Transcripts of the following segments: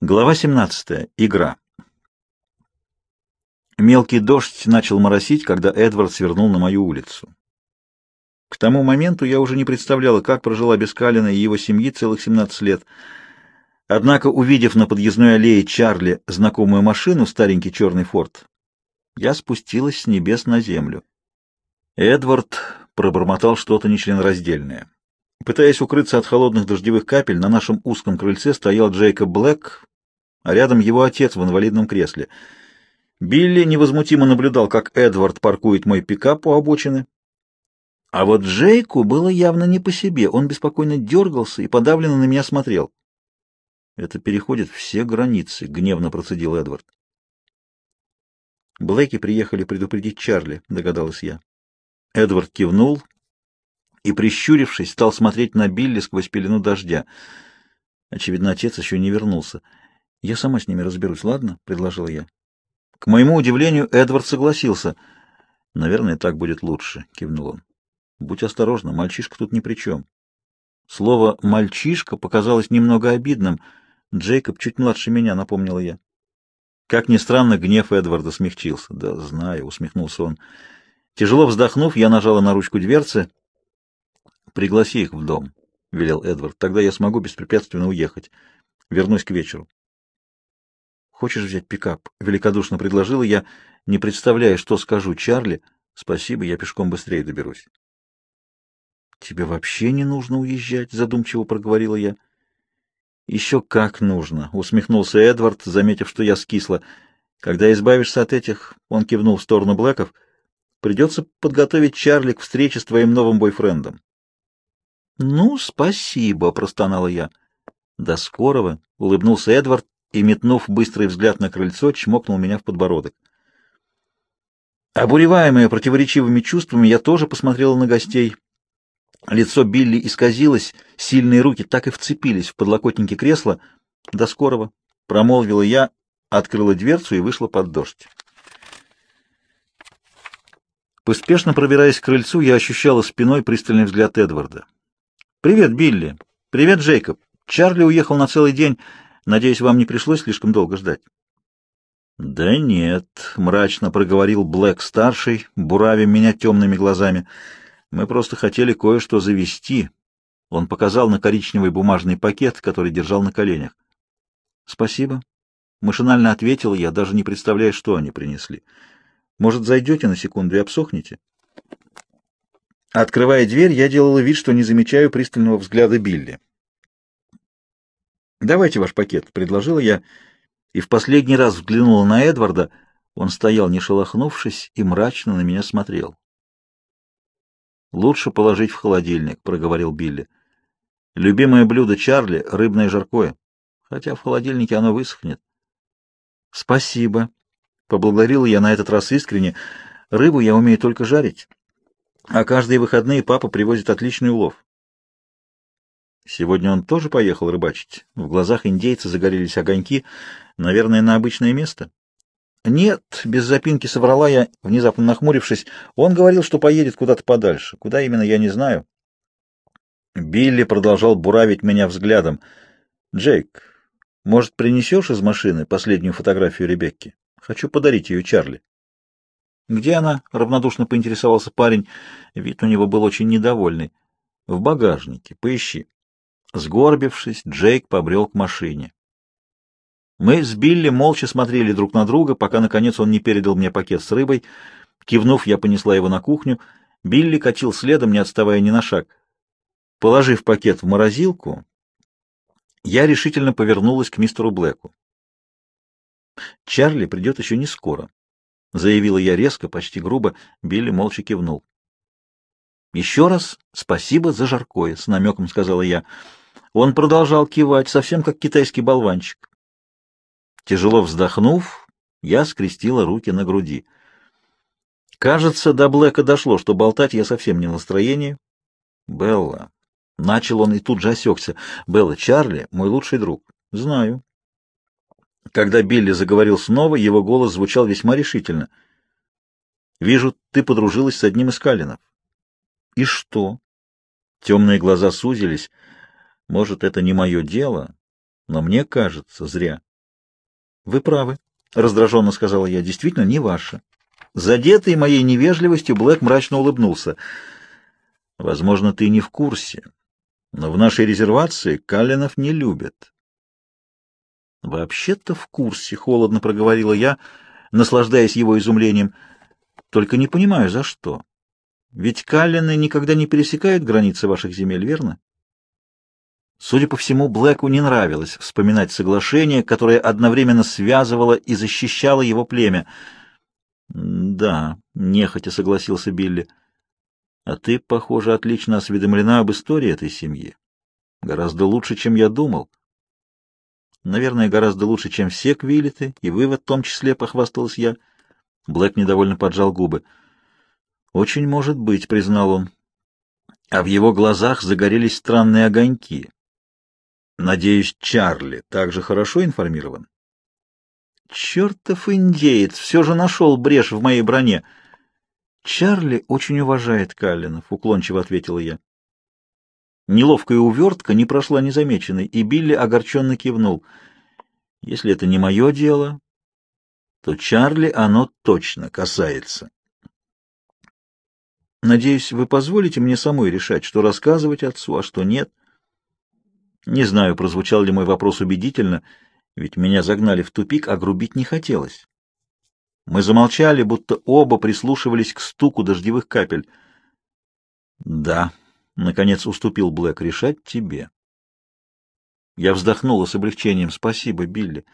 Глава 17. Игра. Мелкий дождь начал моросить, когда Эдвард свернул на мою улицу. К тому моменту я уже не представляла, как прожила без Калина и его семьи целых 17 лет. Однако, увидев на подъездной аллее Чарли знакомую машину, старенький черный форт, я спустилась с небес на землю. Эдвард пробормотал что-то нечленораздельное. Пытаясь укрыться от холодных дождевых капель, на нашем узком крыльце стоял Джейкоб Блэк, а рядом его отец в инвалидном кресле. Билли невозмутимо наблюдал, как Эдвард паркует мой пикап у обочины. А вот Джейку было явно не по себе. Он беспокойно дергался и подавленно на меня смотрел. «Это переходит все границы», — гневно процедил Эдвард. «Блэки приехали предупредить Чарли», — догадалась я. Эдвард кивнул и, прищурившись, стал смотреть на Билли сквозь пелену дождя. Очевидно, отец еще не вернулся. «Я сама с ними разберусь, ладно?» — предложила я. К моему удивлению, Эдвард согласился. «Наверное, так будет лучше», — кивнул он. «Будь осторожна, мальчишка тут ни при чем». Слово «мальчишка» показалось немного обидным. Джейкоб чуть младше меня, напомнила я. Как ни странно, гнев Эдварда смягчился. «Да, знаю», — усмехнулся он. Тяжело вздохнув, я нажала на ручку дверцы. «Пригласи их в дом», — велел Эдвард. «Тогда я смогу беспрепятственно уехать. Вернусь к вечеру». «Хочешь взять пикап?» — великодушно предложила я, не представляя, что скажу Чарли. «Спасибо, я пешком быстрее доберусь». «Тебе вообще не нужно уезжать», — задумчиво проговорила я. «Еще как нужно», — усмехнулся Эдвард, заметив, что я скисла. «Когда избавишься от этих...» — он кивнул в сторону Блэков. «Придется подготовить Чарли к встрече с твоим новым бойфрендом». «Ну, спасибо», — простонала я. «До скорого», — улыбнулся Эдвард и, метнув быстрый взгляд на крыльцо, чмокнул меня в подбородок. Обуреваемая противоречивыми чувствами, я тоже посмотрела на гостей. Лицо Билли исказилось, сильные руки так и вцепились в подлокотники кресла. «До скорого!» — промолвила я, открыла дверцу и вышла под дождь. Поспешно пробираясь к крыльцу, я ощущала спиной пристальный взгляд Эдварда. «Привет, Билли! Привет, Джейкоб! Чарли уехал на целый день. Надеюсь, вам не пришлось слишком долго ждать. Да нет, мрачно проговорил Блэк-старший, буравя меня темными глазами. Мы просто хотели кое-что завести. Он показал на коричневый бумажный пакет, который держал на коленях. Спасибо. Машинально ответил я, даже не представляя, что они принесли. Может, зайдете на секунду и обсохнете? Открывая дверь, я делала вид, что не замечаю пристального взгляда Билли. «Давайте ваш пакет», — предложила я, и в последний раз взглянула на Эдварда. Он стоял, не шелохнувшись, и мрачно на меня смотрел. «Лучше положить в холодильник», — проговорил Билли. «Любимое блюдо Чарли — рыбное жаркое, хотя в холодильнике оно высохнет». «Спасибо», — поблагодарила я на этот раз искренне. «Рыбу я умею только жарить, а каждые выходные папа привозит отличный улов». Сегодня он тоже поехал рыбачить. В глазах индейца загорелись огоньки, наверное, на обычное место. Нет, без запинки соврала я, внезапно нахмурившись. Он говорил, что поедет куда-то подальше. Куда именно, я не знаю. Билли продолжал буравить меня взглядом. «Джейк, может, принесешь из машины последнюю фотографию Ребекки? Хочу подарить ее Чарли». «Где она?» — равнодушно поинтересовался парень. Вид у него был очень недовольный. «В багажнике. Поищи». Сгорбившись, Джейк побрел к машине. Мы с Билли молча смотрели друг на друга, пока, наконец, он не передал мне пакет с рыбой. Кивнув, я понесла его на кухню. Билли катил следом, не отставая ни на шаг. Положив пакет в морозилку, я решительно повернулась к мистеру Блэку. «Чарли придет еще не скоро», — заявила я резко, почти грубо. Билли молча кивнул. «Еще раз спасибо за жаркое», — с намеком сказала я. Он продолжал кивать, совсем как китайский болванчик. Тяжело вздохнув, я скрестила руки на груди. Кажется, до Блэка дошло, что болтать я совсем не в настроении. Белла. Начал он и тут же осекся. Белла, Чарли — мой лучший друг. Знаю. Когда Билли заговорил снова, его голос звучал весьма решительно. «Вижу, ты подружилась с одним из Калинов». «И что?» Темные глаза сузились. Может, это не мое дело, но мне кажется, зря. Вы правы, раздраженно сказала я, действительно не ваша. Задетый моей невежливостью, Блэк мрачно улыбнулся. Возможно, ты не в курсе, но в нашей резервации Каллинов не любят. Вообще-то в курсе, холодно проговорила я, наслаждаясь его изумлением. Только не понимаю, за что. Ведь Каллины никогда не пересекают границы ваших земель, верно? Судя по всему, Блэку не нравилось вспоминать соглашение, которое одновременно связывало и защищало его племя. «Да», — нехотя согласился Билли. «А ты, похоже, отлично осведомлена об истории этой семьи. Гораздо лучше, чем я думал». «Наверное, гораздо лучше, чем все квилеты, и вы в том числе», — похвасталась я. Блэк недовольно поджал губы. «Очень может быть», — признал он. А в его глазах загорелись странные огоньки. Надеюсь, Чарли также хорошо информирован? Чертов индеец все же нашел брешь в моей броне. Чарли очень уважает Каллинов, уклончиво ответила я. Неловкая увертка не прошла незамеченной, и Билли огорченно кивнул. Если это не мое дело, то Чарли оно точно касается. Надеюсь, вы позволите мне самой решать, что рассказывать отцу, а что нет. Не знаю, прозвучал ли мой вопрос убедительно, ведь меня загнали в тупик, а грубить не хотелось. Мы замолчали, будто оба прислушивались к стуку дождевых капель. «Да», — наконец уступил Блэк, — «решать тебе». Я вздохнула с облегчением. «Спасибо, Билли.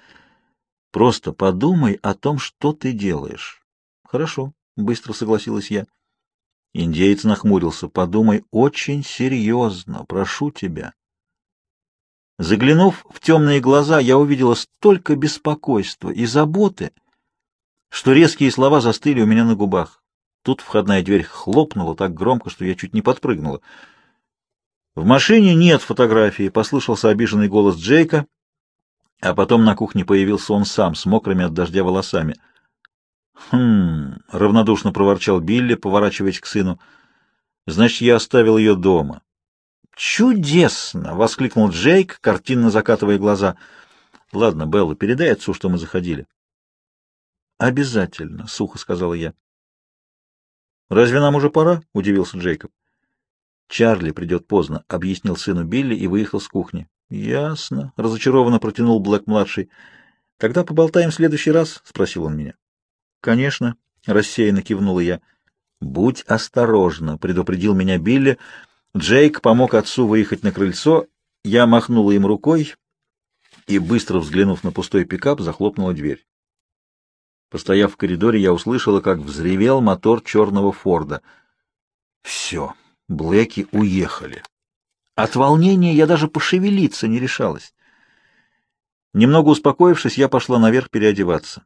Просто подумай о том, что ты делаешь». «Хорошо», — быстро согласилась я. Индеец нахмурился. «Подумай очень серьезно, прошу тебя». Заглянув в темные глаза, я увидела столько беспокойства и заботы, что резкие слова застыли у меня на губах. Тут входная дверь хлопнула так громко, что я чуть не подпрыгнула. В машине нет фотографии, послышался обиженный голос Джейка, а потом на кухне появился он сам с мокрыми от дождя волосами. «Хм...» — равнодушно проворчал Билли, поворачиваясь к сыну. «Значит, я оставил ее дома». «Чудесно!» — воскликнул Джейк, картинно закатывая глаза. «Ладно, Белла, передай отцу, что мы заходили». «Обязательно», — сухо сказала я. «Разве нам уже пора?» — удивился Джейкоб. «Чарли придет поздно», — объяснил сыну Билли и выехал с кухни. «Ясно», — разочарованно протянул Блэк-младший. «Тогда поболтаем в следующий раз?» — спросил он меня. «Конечно», — рассеянно кивнула я. «Будь осторожна», — предупредил меня Билли, — Джейк помог отцу выехать на крыльцо, я махнула им рукой и, быстро взглянув на пустой пикап, захлопнула дверь. Постояв в коридоре, я услышала, как взревел мотор черного Форда. Все, Блэки уехали. От волнения я даже пошевелиться не решалась. Немного успокоившись, я пошла наверх переодеваться.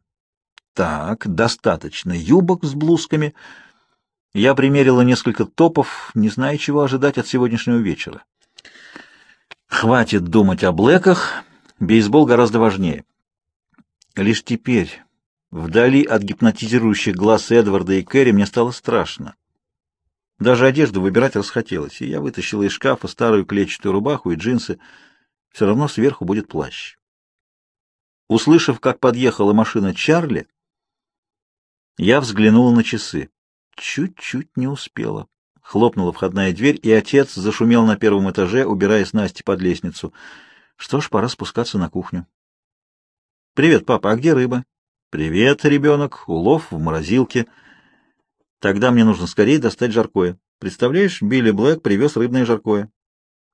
Так, достаточно юбок с блузками — я примерила несколько топов, не зная, чего ожидать от сегодняшнего вечера. Хватит думать о блэках, бейсбол гораздо важнее. Лишь теперь, вдали от гипнотизирующих глаз Эдварда и Кэрри, мне стало страшно. Даже одежду выбирать расхотелось, и я вытащила из шкафа старую клетчатую рубаху и джинсы. Все равно сверху будет плащ. Услышав, как подъехала машина Чарли, я взглянула на часы. Чуть-чуть не успела. Хлопнула входная дверь, и отец зашумел на первом этаже, убирая Насти под лестницу. Что ж, пора спускаться на кухню. «Привет, папа, а где рыба?» «Привет, ребенок, улов в морозилке. Тогда мне нужно скорее достать жаркое. Представляешь, Билли Блэк привез рыбное жаркое».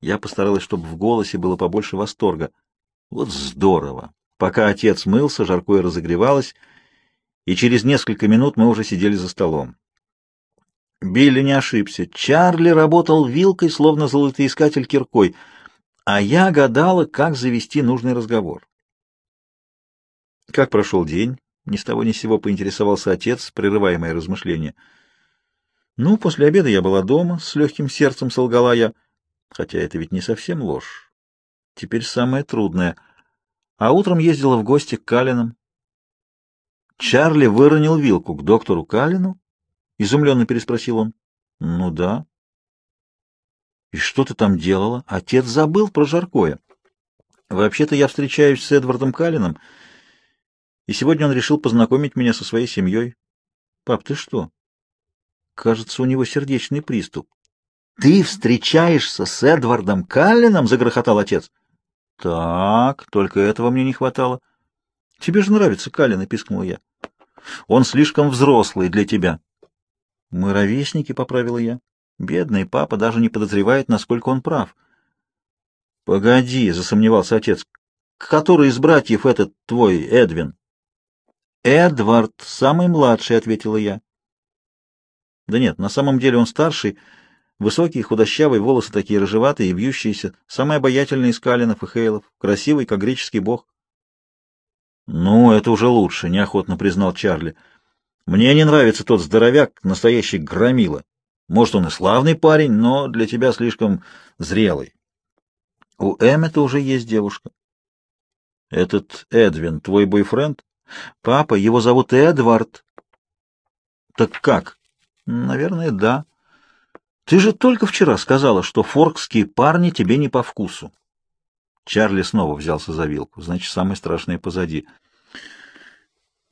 Я постаралась, чтобы в голосе было побольше восторга. Вот здорово! Пока отец мылся, жаркое разогревалось, и через несколько минут мы уже сидели за столом. Билли не ошибся. Чарли работал вилкой, словно золотоискатель киркой, а я гадала, как завести нужный разговор. Как прошел день? Ни с того ни с сего поинтересовался отец, прерывая мои размышления. Ну, после обеда я была дома, с легким сердцем солгала я, хотя это ведь не совсем ложь. Теперь самое трудное. А утром ездила в гости к Калинам. Чарли выронил вилку к доктору Калину — изумленно переспросил он. — Ну да. — И что ты там делала? Отец забыл про жаркое. — Вообще-то я встречаюсь с Эдвардом Каллином. И сегодня он решил познакомить меня со своей семьей. Пап, ты что? Кажется, у него сердечный приступ. Ты встречаешься с Эдвардом Каллином? Загрохотал отец. Так, только этого мне не хватало. Тебе же нравится Каллин, пискнул я. Он слишком взрослый для тебя. Мы ровесники, поправила я. Бедный папа даже не подозревает, насколько он прав. Погоди, засомневался отец. Который из братьев этот твой Эдвин? Эдвард, самый младший, ответила я. Да нет, на самом деле он старший, высокий, худощавый, волосы такие рыжеватые и вьющиеся, самый обаятельный из Калинов и Хейлов, красивый, как греческий бог. Ну, это уже лучше, неохотно признал Чарли. Мне не нравится тот здоровяк, настоящий громила. Может, он и славный парень, но для тебя слишком зрелый. У Эммета уже есть девушка. Этот Эдвин, твой бойфренд? Папа, его зовут Эдвард. Так как? Наверное, да. Ты же только вчера сказала, что форкские парни тебе не по вкусу. Чарли снова взялся за вилку. Значит, самое страшное позади.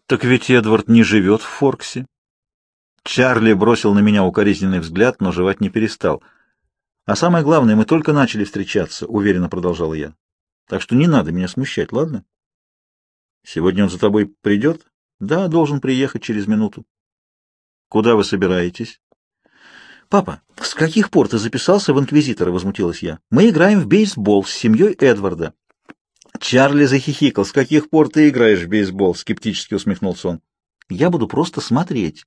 Так ведь Эдвард не живет в Форксе. Чарли бросил на меня укоризненный взгляд, но жевать не перестал. А самое главное, мы только начали встречаться, уверенно продолжала я. Так что не надо меня смущать, ладно? Сегодня он за тобой придет? Да, должен приехать через минуту. Куда вы собираетесь? Папа, с каких пор ты записался в инквизитора, возмутилась я. Мы играем в бейсбол с семьей Эдварда. Чарли захихикал. С каких пор ты играешь в бейсбол? скептически усмехнулся он. Я буду просто смотреть.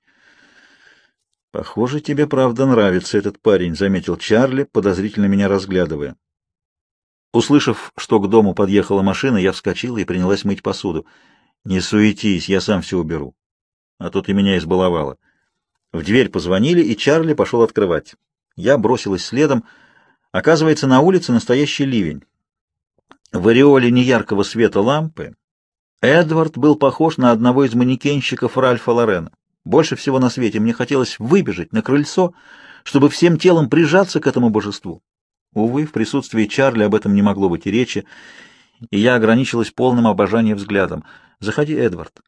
Похоже, тебе правда нравится этот парень, заметил Чарли, подозрительно меня разглядывая. Услышав, что к дому подъехала машина, я вскочила и принялась мыть посуду. Не суетись, я сам все уберу. А то ты меня избаловала. В дверь позвонили, и Чарли пошел открывать. Я бросилась следом. Оказывается, на улице настоящий ливень. В ореоле неяркого света лампы Эдвард был похож на одного из манекенщиков Ральфа Лорена. Больше всего на свете мне хотелось выбежать на крыльцо, чтобы всем телом прижаться к этому божеству. Увы, в присутствии Чарли об этом не могло быть и речи, и я ограничилась полным обожанием взглядом. «Заходи, Эдвард».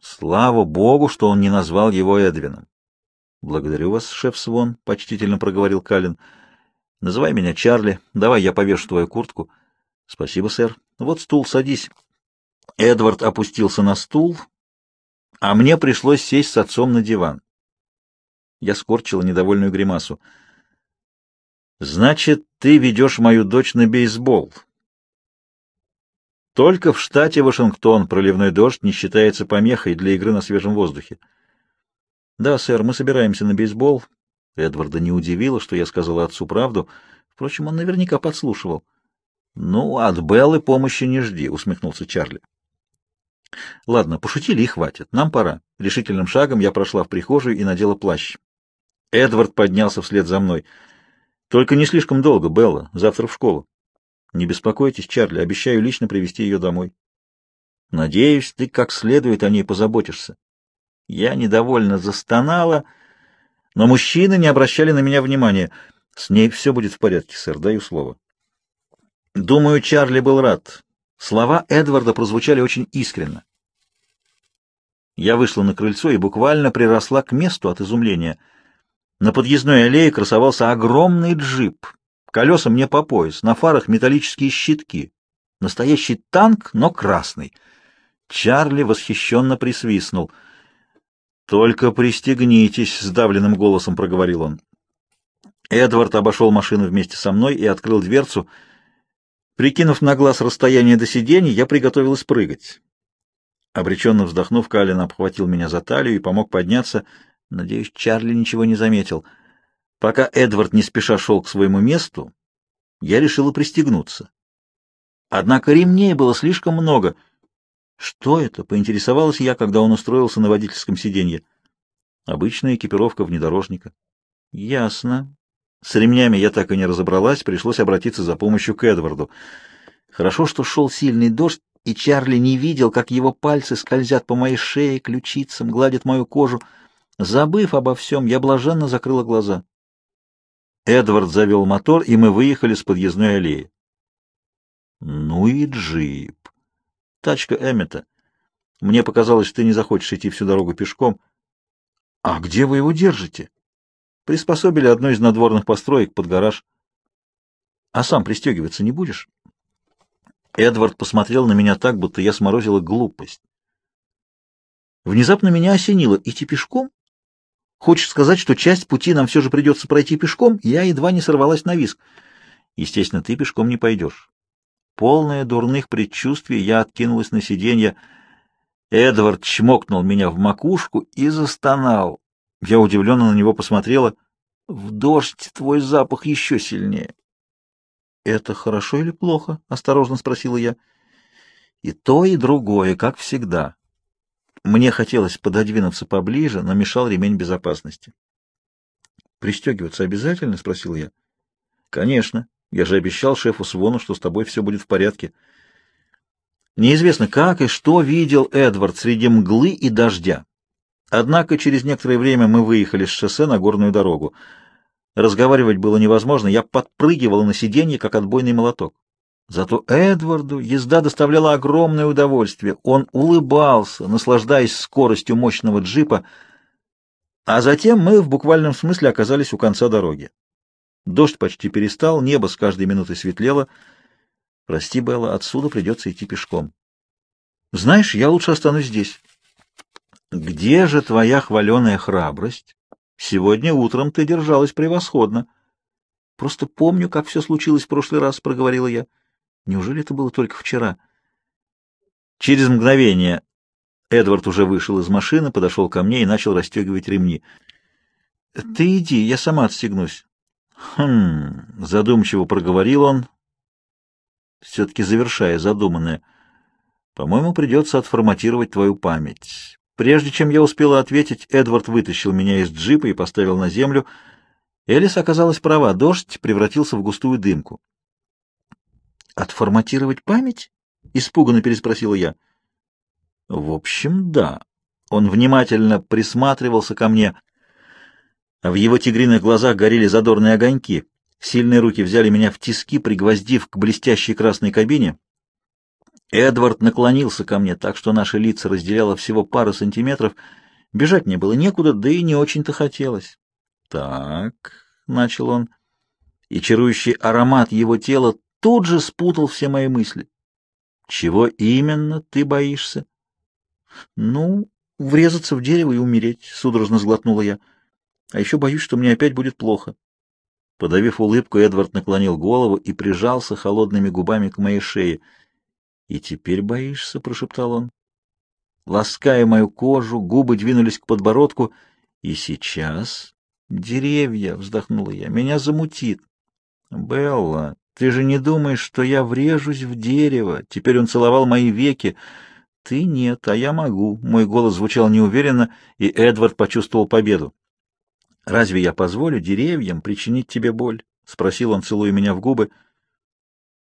Слава богу, что он не назвал его Эдвином. «Благодарю вас, шеф Свон», — почтительно проговорил Калин. «Называй меня Чарли. Давай я повешу твою куртку». «Спасибо, сэр. Вот стул, садись». Эдвард опустился на стул, а мне пришлось сесть с отцом на диван. Я скорчила недовольную гримасу. «Значит, ты ведешь мою дочь на бейсбол?» Только в штате Вашингтон проливной дождь не считается помехой для игры на свежем воздухе. Да, сэр, мы собираемся на бейсбол. Эдварда не удивило, что я сказала отцу правду. Впрочем, он наверняка подслушивал. Ну, от Беллы помощи не жди, усмехнулся Чарли. Ладно, пошутили и хватит. Нам пора. Решительным шагом я прошла в прихожую и надела плащ. Эдвард поднялся вслед за мной. Только не слишком долго, Белла. Завтра в школу. Не беспокойтесь, Чарли, обещаю лично привести ее домой. Надеюсь, ты как следует о ней позаботишься. Я недовольно застонала, но мужчины не обращали на меня внимания. С ней все будет в порядке, сэр, даю слово. Думаю, Чарли был рад. Слова Эдварда прозвучали очень искренно. Я вышла на крыльцо и буквально приросла к месту от изумления. На подъездной аллее красовался огромный джип. Колеса мне по пояс, на фарах металлические щитки. Настоящий танк, но красный. Чарли восхищенно присвистнул — «Только пристегнитесь», — сдавленным голосом проговорил он. Эдвард обошел машину вместе со мной и открыл дверцу. Прикинув на глаз расстояние до сидений, я приготовилась прыгать. Обреченно вздохнув, Калин обхватил меня за талию и помог подняться. Надеюсь, Чарли ничего не заметил. Пока Эдвард не спеша шел к своему месту, я решила пристегнуться. Однако ремней было слишком много — «Что это?» — поинтересовалась я, когда он устроился на водительском сиденье. «Обычная экипировка внедорожника». «Ясно». С ремнями я так и не разобралась, пришлось обратиться за помощью к Эдварду. Хорошо, что шел сильный дождь, и Чарли не видел, как его пальцы скользят по моей шее, ключицам, гладят мою кожу. Забыв обо всем, я блаженно закрыла глаза. Эдвард завел мотор, и мы выехали с подъездной аллеи. Ну и джип. Тачка Эммета. Мне показалось, что ты не захочешь идти всю дорогу пешком. А где вы его держите? Приспособили одну из надворных построек под гараж. А сам пристегиваться не будешь? Эдвард посмотрел на меня так, будто я сморозила глупость. Внезапно меня осенило. Идти пешком? Хочешь сказать, что часть пути нам все же придется пройти пешком? Я едва не сорвалась на виск. Естественно, ты пешком не пойдешь. Полная дурных предчувствий, я откинулась на сиденье. Эдвард чмокнул меня в макушку и застонал. Я удивленно на него посмотрела. В дождь твой запах еще сильнее. — Это хорошо или плохо? — осторожно спросила я. — И то, и другое, как всегда. Мне хотелось пододвинуться поближе, но мешал ремень безопасности. — Пристегиваться обязательно? — спросил я. — Конечно. Я же обещал шефу Свону, что с тобой все будет в порядке. Неизвестно, как и что видел Эдвард среди мглы и дождя. Однако через некоторое время мы выехали с шоссе на горную дорогу. Разговаривать было невозможно, я подпрыгивал на сиденье, как отбойный молоток. Зато Эдварду езда доставляла огромное удовольствие. Он улыбался, наслаждаясь скоростью мощного джипа, а затем мы в буквальном смысле оказались у конца дороги. Дождь почти перестал, небо с каждой минутой светлело. Прости, Белла, отсюда придется идти пешком. Знаешь, я лучше останусь здесь. Где же твоя хваленая храбрость? Сегодня утром ты держалась превосходно. Просто помню, как все случилось в прошлый раз, — проговорила я. Неужели это было только вчера? Через мгновение Эдвард уже вышел из машины, подошел ко мне и начал расстегивать ремни. — Ты иди, я сама отстегнусь. — Хм, — задумчиво проговорил он, все-таки завершая задуманное. — По-моему, придется отформатировать твою память. Прежде чем я успела ответить, Эдвард вытащил меня из джипа и поставил на землю. Элис оказалась права, дождь превратился в густую дымку. «Отформатировать память?» — испуганно переспросила я. «В общем, да». Он внимательно присматривался ко мне. В его тигриных глазах горели задорные огоньки. Сильные руки взяли меня в тиски, пригвоздив к блестящей красной кабине. Эдвард наклонился ко мне так, что наши лица разделяло всего пару сантиметров. Бежать мне было некуда, да и не очень-то хотелось. «Так», — начал он, и чарующий аромат его тела тут же спутал все мои мысли. «Чего именно ты боишься?» «Ну, врезаться в дерево и умереть», — судорожно сглотнула я. «А еще боюсь, что мне опять будет плохо». Подавив улыбку, Эдвард наклонил голову и прижался холодными губами к моей шее — «И теперь боишься?» — прошептал он. Лаская мою кожу, губы двинулись к подбородку. «И сейчас...» «Деревья!» — вздохнула я. «Меня замутит». «Белла, ты же не думаешь, что я врежусь в дерево?» Теперь он целовал мои веки. «Ты нет, а я могу». Мой голос звучал неуверенно, и Эдвард почувствовал победу. «Разве я позволю деревьям причинить тебе боль?» — спросил он, целуя меня в губы.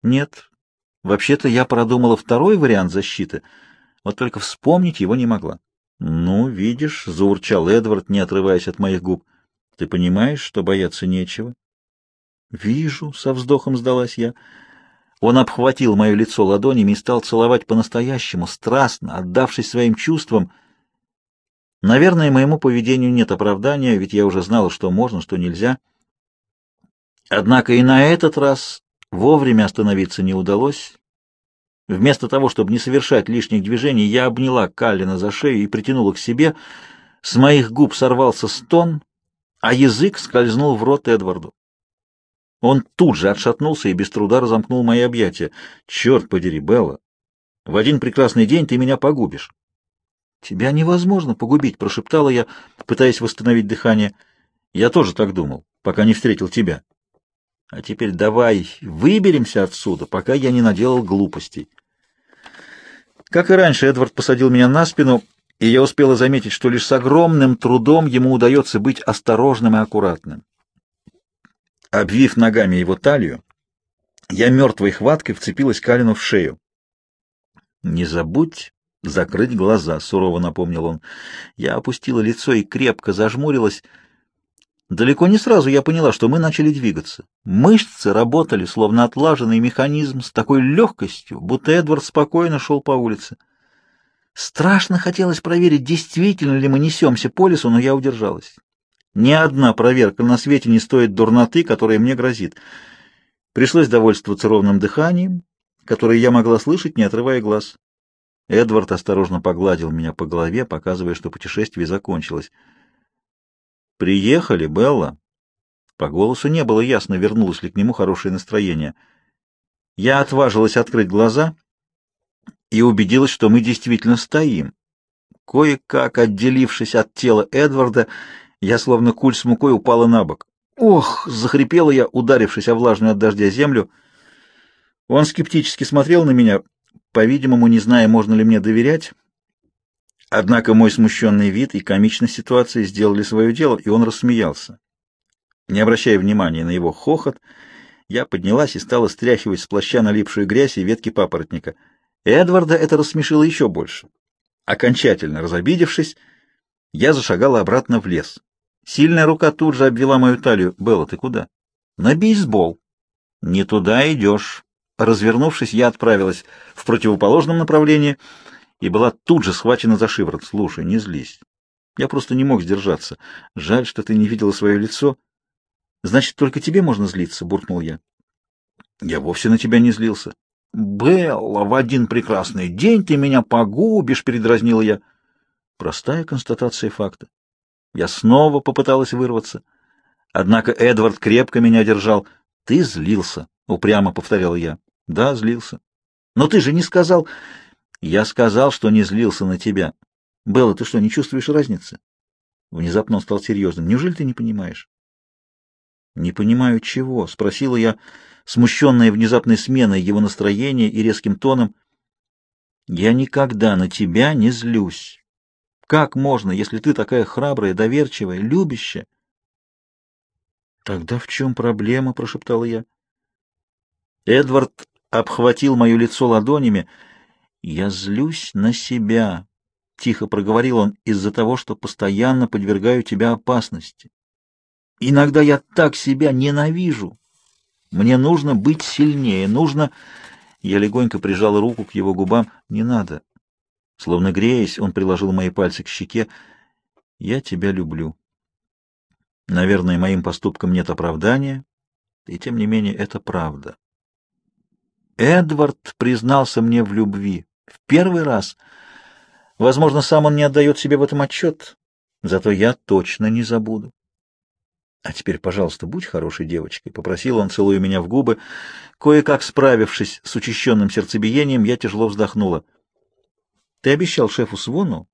«Нет, Вообще-то я продумала второй вариант защиты, вот только вспомнить его не могла. «Ну, видишь», — заурчал Эдвард, не отрываясь от моих губ, — «ты понимаешь, что бояться нечего?» «Вижу», — со вздохом сдалась я. Он обхватил мое лицо ладонями и стал целовать по-настоящему, страстно, отдавшись своим чувствам. Наверное, моему поведению нет оправдания, ведь я уже знала, что можно, что нельзя. Однако и на этот раз Вовремя остановиться не удалось. Вместо того, чтобы не совершать лишних движений, я обняла Каллина за шею и притянула к себе. С моих губ сорвался стон, а язык скользнул в рот Эдварду. Он тут же отшатнулся и без труда разомкнул мои объятия. «Черт подери, Белла! В один прекрасный день ты меня погубишь!» «Тебя невозможно погубить», — прошептала я, пытаясь восстановить дыхание. «Я тоже так думал, пока не встретил тебя». А теперь давай выберемся отсюда, пока я не наделал глупостей. Как и раньше, Эдвард посадил меня на спину, и я успела заметить, что лишь с огромным трудом ему удается быть осторожным и аккуратным. Обвив ногами его талию, я мертвой хваткой вцепилась Калину в шею. «Не забудь закрыть глаза», — сурово напомнил он. Я опустила лицо и крепко зажмурилась, — Далеко не сразу я поняла, что мы начали двигаться. Мышцы работали, словно отлаженный механизм, с такой легкостью, будто Эдвард спокойно шел по улице. Страшно хотелось проверить, действительно ли мы несемся по лесу, но я удержалась. Ни одна проверка на свете не стоит дурноты, которая мне грозит. Пришлось довольствоваться ровным дыханием, которое я могла слышать, не отрывая глаз. Эдвард осторожно погладил меня по голове, показывая, что путешествие закончилось. «Приехали, Белла?» По голосу не было ясно, вернулось ли к нему хорошее настроение. Я отважилась открыть глаза и убедилась, что мы действительно стоим. Кое-как отделившись от тела Эдварда, я словно куль с мукой упала на бок. «Ох!» — захрипела я, ударившись о влажную от дождя землю. Он скептически смотрел на меня, по-видимому, не зная, можно ли мне доверять. Однако мой смущенный вид и комичность ситуации сделали свое дело, и он рассмеялся. Не обращая внимания на его хохот, я поднялась и стала стряхивать с плаща налипшую грязь и ветки папоротника. Эдварда это рассмешило еще больше. Окончательно разобидевшись, я зашагала обратно в лес. Сильная рука тут же обвела мою талию. «Белла, ты куда?» «На бейсбол». «Не туда идешь». Развернувшись, я отправилась в противоположном направлении и была тут же схвачена за шиворот. «Слушай, не злись. Я просто не мог сдержаться. Жаль, что ты не видела свое лицо». «Значит, только тебе можно злиться?» — буркнул я. «Я вовсе на тебя не злился». «Белла, в один прекрасный день ты меня погубишь!» — передразнила я. Простая констатация факта. Я снова попыталась вырваться. Однако Эдвард крепко меня держал. «Ты злился», — упрямо повторял я. «Да, злился». «Но ты же не сказал...» «Я сказал, что не злился на тебя. Белла, ты что, не чувствуешь разницы?» Внезапно он стал серьезным. «Неужели ты не понимаешь?» «Не понимаю чего?» — спросила я, смущенная внезапной сменой его настроения и резким тоном. «Я никогда на тебя не злюсь». Как можно, если ты такая храбрая, доверчивая, любящая? Тогда в чем проблема? прошептала я. Эдвард обхватил мое лицо ладонями. Я злюсь на себя, тихо проговорил он, из-за того, что постоянно подвергаю тебя опасности. Иногда я так себя ненавижу. Мне нужно быть сильнее, нужно... Я легонько прижал руку к его губам. Не надо. Словно греясь, он приложил мои пальцы к щеке. «Я тебя люблю. Наверное, моим поступкам нет оправдания, и тем не менее это правда». Эдвард признался мне в любви. В первый раз. Возможно, сам он не отдает себе в этом отчет, зато я точно не забуду. «А теперь, пожалуйста, будь хорошей девочкой», — попросил он, целуя меня в губы. Кое-как справившись с учащенным сердцебиением, я тяжело вздохнула. Ты обещал шефу Свону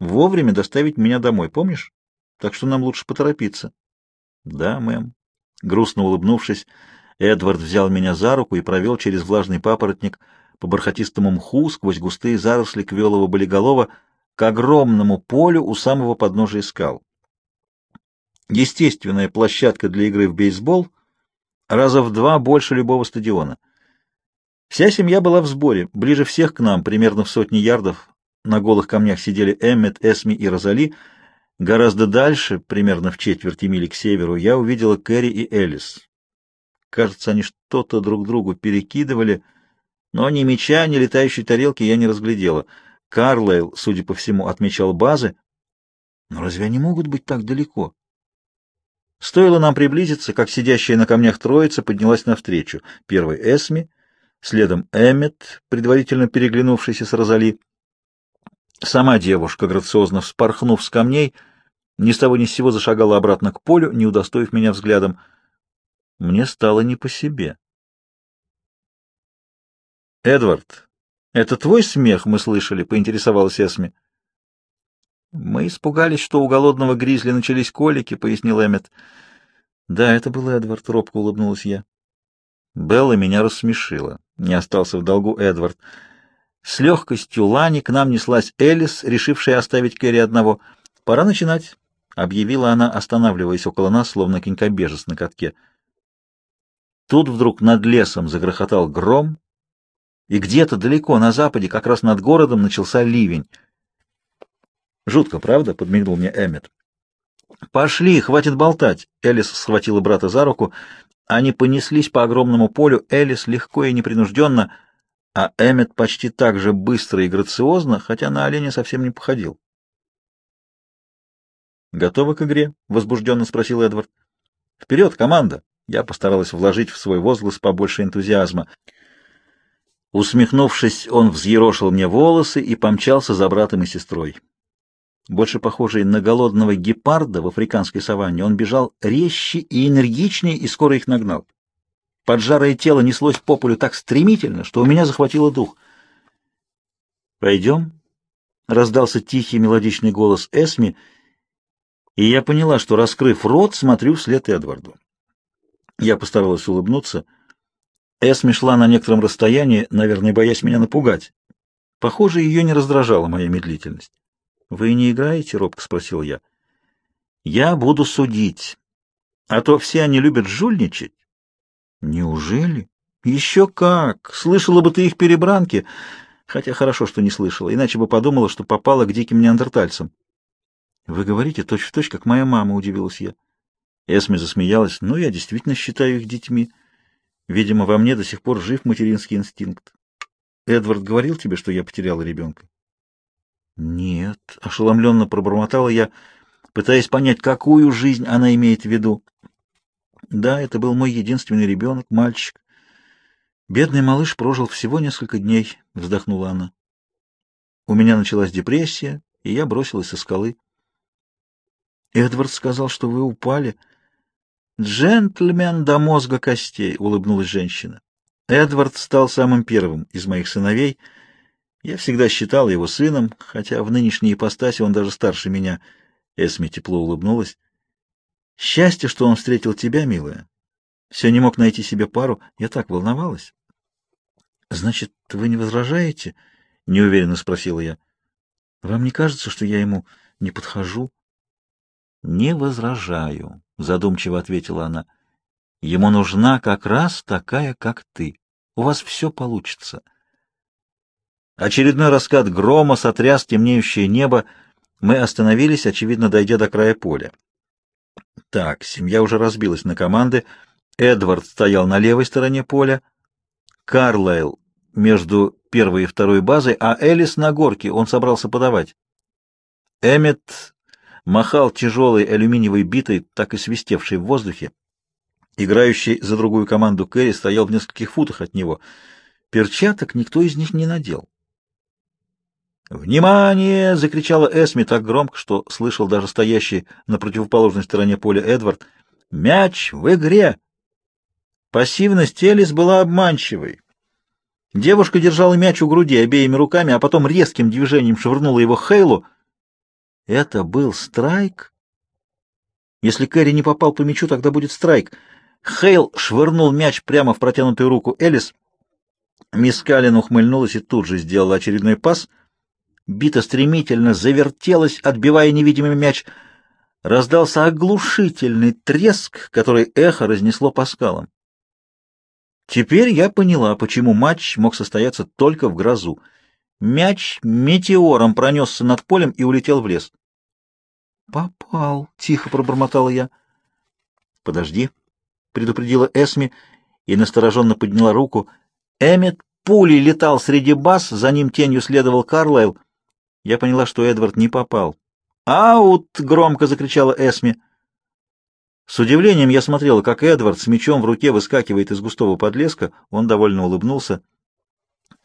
вовремя доставить меня домой, помнишь? Так что нам лучше поторопиться. — Да, мэм. Грустно улыбнувшись, Эдвард взял меня за руку и провел через влажный папоротник по бархатистому мху сквозь густые заросли квелого болиголова к огромному полю у самого подножия скал. Естественная площадка для игры в бейсбол раза в два больше любого стадиона. Вся семья была в сборе, ближе всех к нам, примерно в сотни ярдов на голых камнях сидели Эммет, Эсми и Розали. Гораздо дальше, примерно в четверти мили к северу, я увидела Кэрри и Элис. Кажется, они что-то друг другу перекидывали, но ни мяча, ни летающей тарелки я не разглядела. Карлайл, судя по всему, отмечал базы. Но разве они могут быть так далеко? Стоило нам приблизиться, как сидящая на камнях троица поднялась навстречу. Первый Эсми, следом Эммет, предварительно переглянувшийся с Розали, Сама девушка, грациозно вспорхнув с камней, ни с того ни с сего зашагала обратно к полю, не удостоив меня взглядом. Мне стало не по себе. «Эдвард, это твой смех мы слышали?» — поинтересовалась Эсми. «Мы испугались, что у голодного гризли начались колики», — пояснил Эммет. «Да, это был Эдвард», — робко улыбнулась я. Белла меня рассмешила. Не остался в долгу Эдвард. С легкостью Лани к нам неслась Элис, решившая оставить Кэрри одного. «Пора начинать», — объявила она, останавливаясь около нас, словно конькобежец на катке. Тут вдруг над лесом загрохотал гром, и где-то далеко на западе, как раз над городом, начался ливень. «Жутко, правда?» — подмигнул мне Эммет. «Пошли, хватит болтать!» Элис схватила брата за руку. Они понеслись по огромному полю. Элис легко и непринужденно — а Эммет почти так же быстро и грациозно, хотя на оленя совсем не походил. «Готовы к игре?» — возбужденно спросил Эдвард. «Вперед, команда!» Я постаралась вложить в свой возглас побольше энтузиазма. Усмехнувшись, он взъерошил мне волосы и помчался за братом и сестрой. Больше похожий на голодного гепарда в африканской саванне, он бежал резче и энергичнее и скоро их нагнал. Поджарое тело неслось по полю так стремительно, что у меня захватило дух. «Пойдем?» — раздался тихий мелодичный голос Эсми, и я поняла, что, раскрыв рот, смотрю вслед Эдварду. Я постаралась улыбнуться. Эсми шла на некотором расстоянии, наверное, боясь меня напугать. Похоже, ее не раздражала моя медлительность. «Вы не играете?» — робко спросил я. «Я буду судить. А то все они любят жульничать». «Неужели?» «Еще как! Слышала бы ты их перебранки!» Хотя хорошо, что не слышала, иначе бы подумала, что попала к диким неандертальцам. «Вы говорите точь-в-точь, точь, как моя мама», — удивилась я. Эсми засмеялась. «Ну, я действительно считаю их детьми. Видимо, во мне до сих пор жив материнский инстинкт. Эдвард говорил тебе, что я потеряла ребенка?» «Нет», — ошеломленно пробормотала я, пытаясь понять, какую жизнь она имеет в виду. «Да, это был мой единственный ребенок, мальчик. Бедный малыш прожил всего несколько дней», — вздохнула она. «У меня началась депрессия, и я бросилась со скалы». «Эдвард сказал, что вы упали». «Джентльмен до мозга костей», — улыбнулась женщина. «Эдвард стал самым первым из моих сыновей». Я всегда считал его сыном, хотя в нынешней ипостаси он даже старше меня. Эсми тепло улыбнулась. Счастье, что он встретил тебя, милая. Все не мог найти себе пару. Я так волновалась. Значит, вы не возражаете? Неуверенно спросила я. Вам не кажется, что я ему не подхожу? Не возражаю, задумчиво ответила она. Ему нужна как раз такая, как ты. У вас все получится. Очередной раскат грома сотряс темнеющее небо. Мы остановились, очевидно, дойдя до края поля. Так, семья уже разбилась на команды. Эдвард стоял на левой стороне поля, Карлайл между первой и второй базой, а Элис на горке, он собрался подавать. Эммет махал тяжелой алюминиевой битой, так и свистевшей в воздухе. Играющий за другую команду Кэрри стоял в нескольких футах от него. Перчаток никто из них не надел. «Внимание!» — закричала Эсми так громко, что слышал даже стоящий на противоположной стороне поля Эдвард. «Мяч в игре!» Пассивность Элис была обманчивой. Девушка держала мяч у груди обеими руками, а потом резким движением швырнула его Хейлу. Это был страйк? Если Кэрри не попал по мячу, тогда будет страйк. Хейл швырнул мяч прямо в протянутую руку Элис. Мисс Каллен ухмыльнулась и тут же сделала очередной пас — Бита стремительно завертелась, отбивая невидимый мяч. Раздался оглушительный треск, который эхо разнесло по скалам. Теперь я поняла, почему матч мог состояться только в грозу. Мяч метеором пронесся над полем и улетел в лес. «Попал», — тихо пробормотала я. «Подожди», — предупредила Эсми и настороженно подняла руку. Эммет пулей летал среди баз, за ним тенью следовал Карлайл. Я поняла, что Эдвард не попал. «Аут!» — громко закричала Эсми. С удивлением я смотрела, как Эдвард с мечом в руке выскакивает из густого подлеска. Он довольно улыбнулся.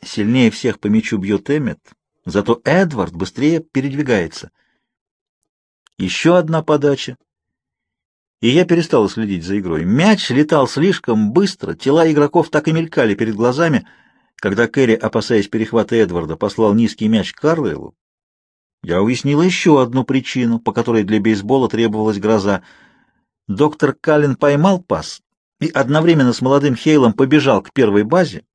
Сильнее всех по мячу бьет Эммет, зато Эдвард быстрее передвигается. Еще одна подача. И я перестала следить за игрой. Мяч летал слишком быстро, тела игроков так и мелькали перед глазами. Когда Кэрри, опасаясь перехвата Эдварда, послал низкий мяч Карлейлу, я уяснила еще одну причину, по которой для бейсбола требовалась гроза. Доктор Каллен поймал пас и одновременно с молодым Хейлом побежал к первой базе.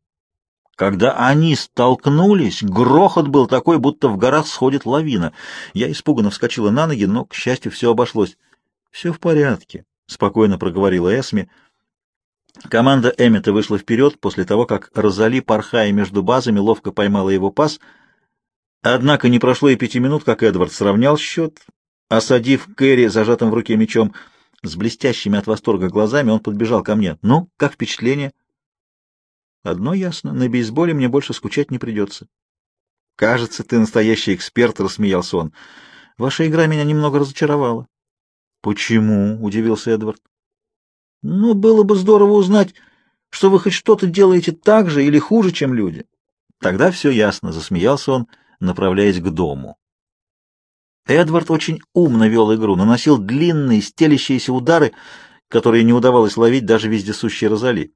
Когда они столкнулись, грохот был такой, будто в горах сходит лавина. Я испуганно вскочила на ноги, но, к счастью, все обошлось. — Все в порядке, — спокойно проговорила Эсми. Команда Эммета вышла вперед после того, как Розали, порхая между базами, ловко поймала его пас — Однако не прошло и пяти минут, как Эдвард сравнял счет, осадив Кэрри зажатым в руке мечом. С блестящими от восторга глазами он подбежал ко мне. «Ну, как впечатление?» Одно ясно, на бейсболе мне больше скучать не придется. Кажется, ты настоящий эксперт, рассмеялся он. Ваша игра меня немного разочаровала. Почему? удивился Эдвард. Ну, было бы здорово узнать, что вы хоть что-то делаете так же или хуже, чем люди. Тогда все ясно, засмеялся он, направляясь к дому. Эдвард очень умно вел игру, наносил длинные, стелящиеся удары, которые не удавалось ловить даже вездесущей Розали.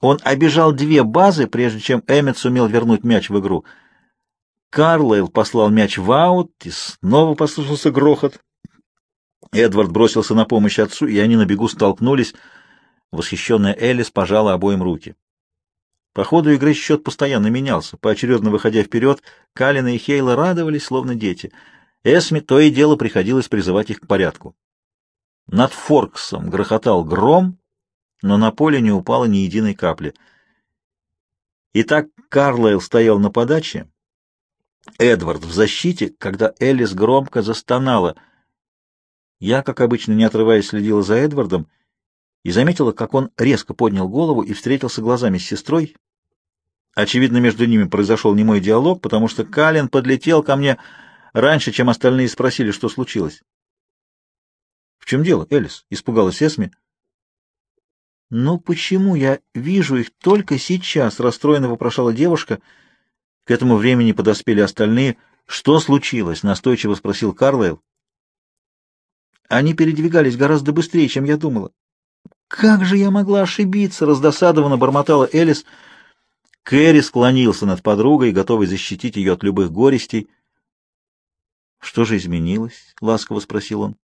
Он обижал две базы, прежде чем Эммет сумел вернуть мяч в игру. Карлайл послал мяч в аут, и снова послышался грохот. Эдвард бросился на помощь отцу, и они на бегу столкнулись. Восхищенная Элис пожала обоим руки. По ходу игры счет постоянно менялся. Поочередно выходя вперед, Калина и Хейла радовались, словно дети — Эсме то и дело приходилось призывать их к порядку. Над Форксом грохотал гром, но на поле не упало ни единой капли. Итак, Карлайл стоял на подаче, Эдвард в защите, когда Элис громко застонала. Я, как обычно, не отрываясь, следила за Эдвардом и заметила, как он резко поднял голову и встретился глазами с сестрой. Очевидно, между ними произошел немой диалог, потому что Калин подлетел ко мне раньше, чем остальные спросили, что случилось. — В чем дело, Элис? — испугалась Эсми. — Ну почему я вижу их только сейчас? — расстроенно вопрошала девушка. К этому времени подоспели остальные. — Что случилось? — настойчиво спросил Карлайл. Они передвигались гораздо быстрее, чем я думала. «Как же я могла ошибиться?» — раздосадованно бормотала Элис. Кэрри склонился над подругой, готовый защитить ее от любых горестей. Что же изменилось? ласково спросил он.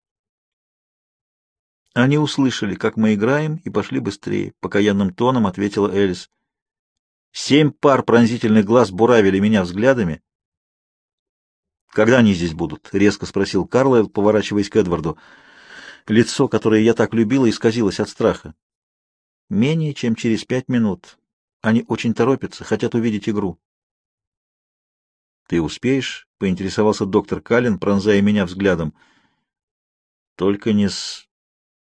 Они услышали, как мы играем, и пошли быстрее, покаянным тоном ответила Элис. Семь пар пронзительных глаз буравили меня взглядами. Когда они здесь будут? резко спросил Карлайл, поворачиваясь к Эдварду. Лицо, которое я так любила, исказилось от страха. Менее чем через пять минут. Они очень торопятся, хотят увидеть игру. Ты успеешь? поинтересовался доктор Каллен, пронзая меня взглядом. Только не с...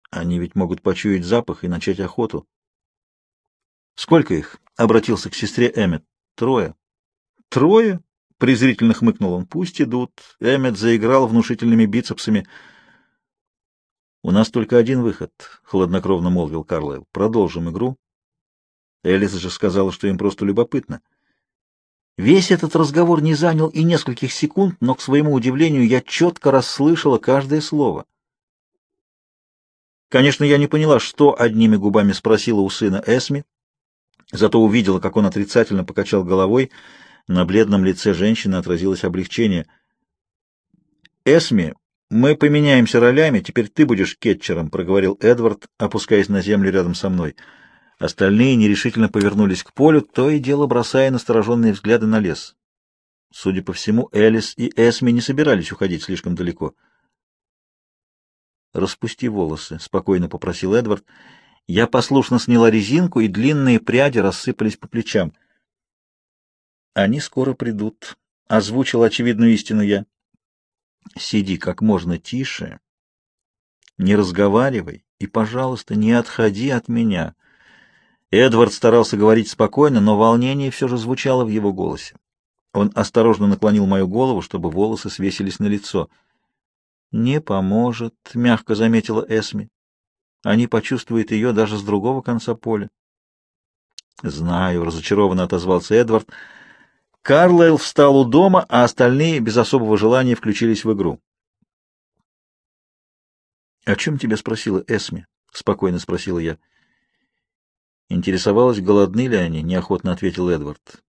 Они ведь могут почуять запах и начать охоту. Сколько их? обратился к сестре Эммет. Трое. Трое? презрительно хмыкнул он. Пусть идут. Эммет заиграл внушительными бицепсами. У нас только один выход, хладнокровно молвил Карлайл. Продолжим игру. Элис же сказала, что им просто любопытно. Весь этот разговор не занял и нескольких секунд, но, к своему удивлению, я четко расслышала каждое слово. Конечно, я не поняла, что одними губами спросила у сына Эсми, зато увидела, как он отрицательно покачал головой. На бледном лице женщины отразилось облегчение. «Эсми, мы поменяемся ролями, теперь ты будешь кетчером», — проговорил Эдвард, опускаясь на землю рядом со мной. Остальные нерешительно повернулись к полю, то и дело бросая настороженные взгляды на лес. Судя по всему, Элис и Эсми не собирались уходить слишком далеко. «Распусти волосы», — спокойно попросил Эдвард. Я послушно сняла резинку, и длинные пряди рассыпались по плечам. «Они скоро придут», — озвучил очевидную истину я. «Сиди как можно тише, не разговаривай и, пожалуйста, не отходи от меня». Эдвард старался говорить спокойно, но волнение все же звучало в его голосе. Он осторожно наклонил мою голову, чтобы волосы свесились на лицо. «Не поможет», — мягко заметила Эсми. «Они почувствуют ее даже с другого конца поля». «Знаю», — разочарованно отозвался Эдвард. Карлайл встал у дома, а остальные без особого желания включились в игру. «О чем тебя спросила Эсми?» — спокойно спросила я. Интересовалась, голодны ли они, неохотно ответил Эдвард.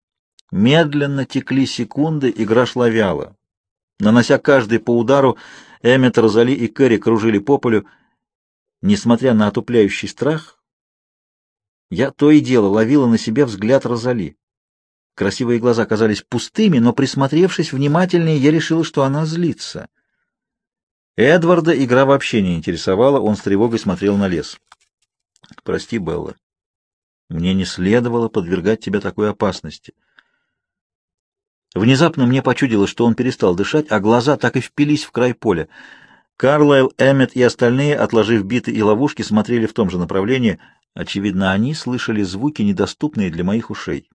Медленно текли секунды, игра шла вяло. Нанося каждый по удару, Эммет, Розали и Кэрри кружили по полю. Несмотря на отупляющий страх, я то и дело ловила на себе взгляд Розали. Красивые глаза казались пустыми, но, присмотревшись внимательнее, я решила, что она злится. Эдварда игра вообще не интересовала, он с тревогой смотрел на лес. «Прости, Белла», мне не следовало подвергать тебя такой опасности. Внезапно мне почудилось, что он перестал дышать, а глаза так и впились в край поля. Карлайл, Эммет и остальные, отложив биты и ловушки, смотрели в том же направлении. Очевидно, они слышали звуки, недоступные для моих ушей.